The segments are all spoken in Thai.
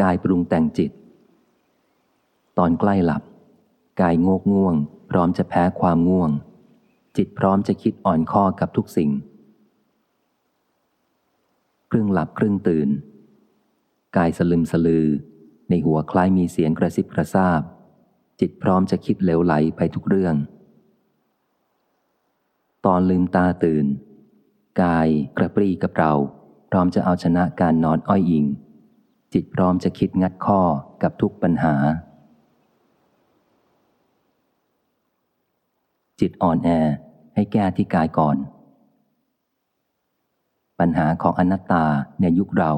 กายปรุงแต่งจิต ตอนใกล้หลับ กายงกง่วง พร้อมจะแพ้ความง่วง จิตพร้อมจะคิดอ่อนข้อกับทุกสิ่ง ครึ่งหลับครึ่งตื่น กายสลึมสลือ ในหัวคล้ายมีเสียงกระซิบกระซาบ จิตพร้อมจะคิดเหลวไหลไปทุกเรื่อง ตอนลืมตาตื่น กายกระปรี้กระเปร่าพร้อมจะเอาชนะการนอนอ้อยอิง จิตพร้อมจะคิดงัดข้อกับทุกปัญหา จิตอ่อนแอให้แก้ที่กายก่อน ปัญหาของอนัตตาในยุคเรา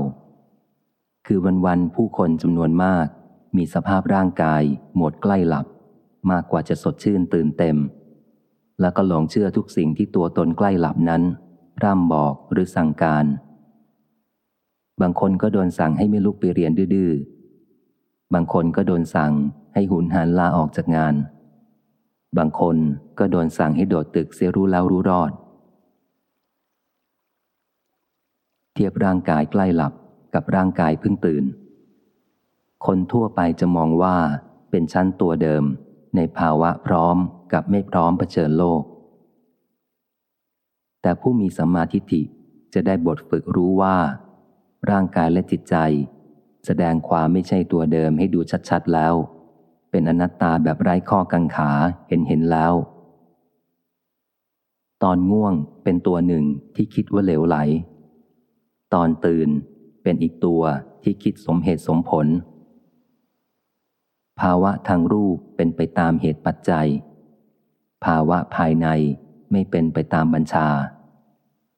คือวันๆผู้คนจำนวนมาก มีสภาพร่างกาย หมดใกล้หลับ มากกว่าจะสดชื่นตื่นเต็ม แล้วก็หลงเชื่อทุกสิ่งที่ตัวตนใกล้หลับนั้น ร่ำบอกหรือสั่งการ บางคนก็โดนสั่งให้ไม่ลุกไปเรียนดื้อบางคนก็โดนสั่งให้หุนหันลาออกจากงาน บางคนก็โดนสั่งให้โดดตึกเสียรู้แล้วรู้รอด เทียบร่างกายใกล้หลับกับร่างกายเพิ่งตื่น คนทั่วไปจะมองว่าเป็นชั้นตัวเดิม ในภาวะพร้อมกับไม่พร้อมเผชิญโลก แต่ผู้มีสัมมาทิฏฐิจะได้บทฝึกรู้ว่า ร่างกายและจิตใจ แสดงความไม่ใช่ตัวเดิมให้ดูชัดๆแล้ว เป็นอนัตตาแบบไร้ข้อกังขาเห็นเห็นแล้ว ตอนง่วงเป็นตัวหนึ่งที่คิดว่าเหลวไหล ตอนตื่นเป็นอีกตัวที่คิดสมเหตุสมผล ภาวะทางรูปเป็นไปตามเหตุปัจจัย ภาวะภายในไม่เป็นไปตามบัญชา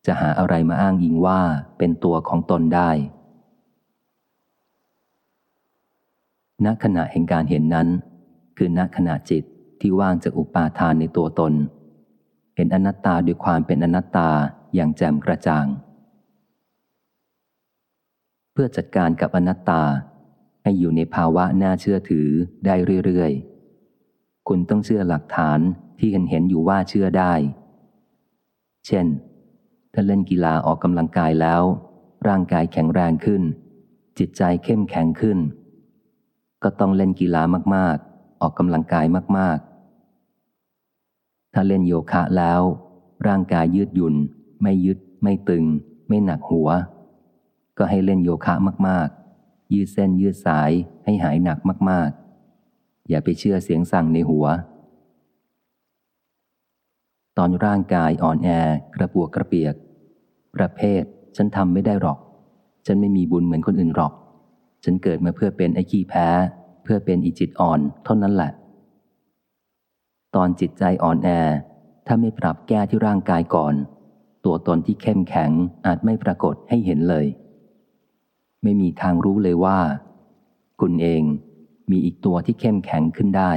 จะหาอะไรมาอ้างอิงว่าเป็นตัวของตนได้ ณ ขณะแห่งการเห็นนั้น คือณขณะจิตที่ว่างจากอุปาทานในตัวตน เห็นอนัตตาด้วยความเป็นอนัตตาอย่างแจ่มกระจ่าง เพื่อจัดการกับอนัตตา ให้อยู่ในภาวะน่าเชื่อถือได้เรื่อยๆ คุณต้องเชื่อหลักฐานที่เห็นเห็นอยู่ว่าเชื่อได้ เช่น ถ้าเล่นกีฬาออกกำลังกายแล้ว ร่างกายแข็งแรงขึ้น จิตใจเข้มแข็งขึ้น ก็ต้องเล่นกีฬามากๆ ออกกำลังกายมากๆ ถ้าเล่นโยคะแล้ว ร่างกายยืดหยุ่น ไม่ยึด ไม่ตึง ไม่หนักหัว ก็ให้เล่นโยคะมากๆ ยืดเส้นยืดสายให้หายหนักมากๆ อย่าไปเชื่อเสียงสั่งในหัว อนร่างกายอ่อนแอกระปวกกระเปียก ประเภท ฉันทำไม่ได้หรอก ฉันไม่มีบุญเหมือนคนอื่นหรอก ฉันเกิดมาเพื่อเป็นไอ้ขี้แพ้ เพื่อเป็นอีจิตอ่อน เท่านั้นแหละ ตอนจิตใจอ่อนแอ ถ้าไม่ปรับแก้ที่ร่างกายก่อน ตัวตนที่เข้มแข็งอาจไม่ปรากฏให้เห็นเลย ไม่มีทางรู้เลยว่า คุณเองมีอีกตัวที่เข้มแข็งขึ้นได้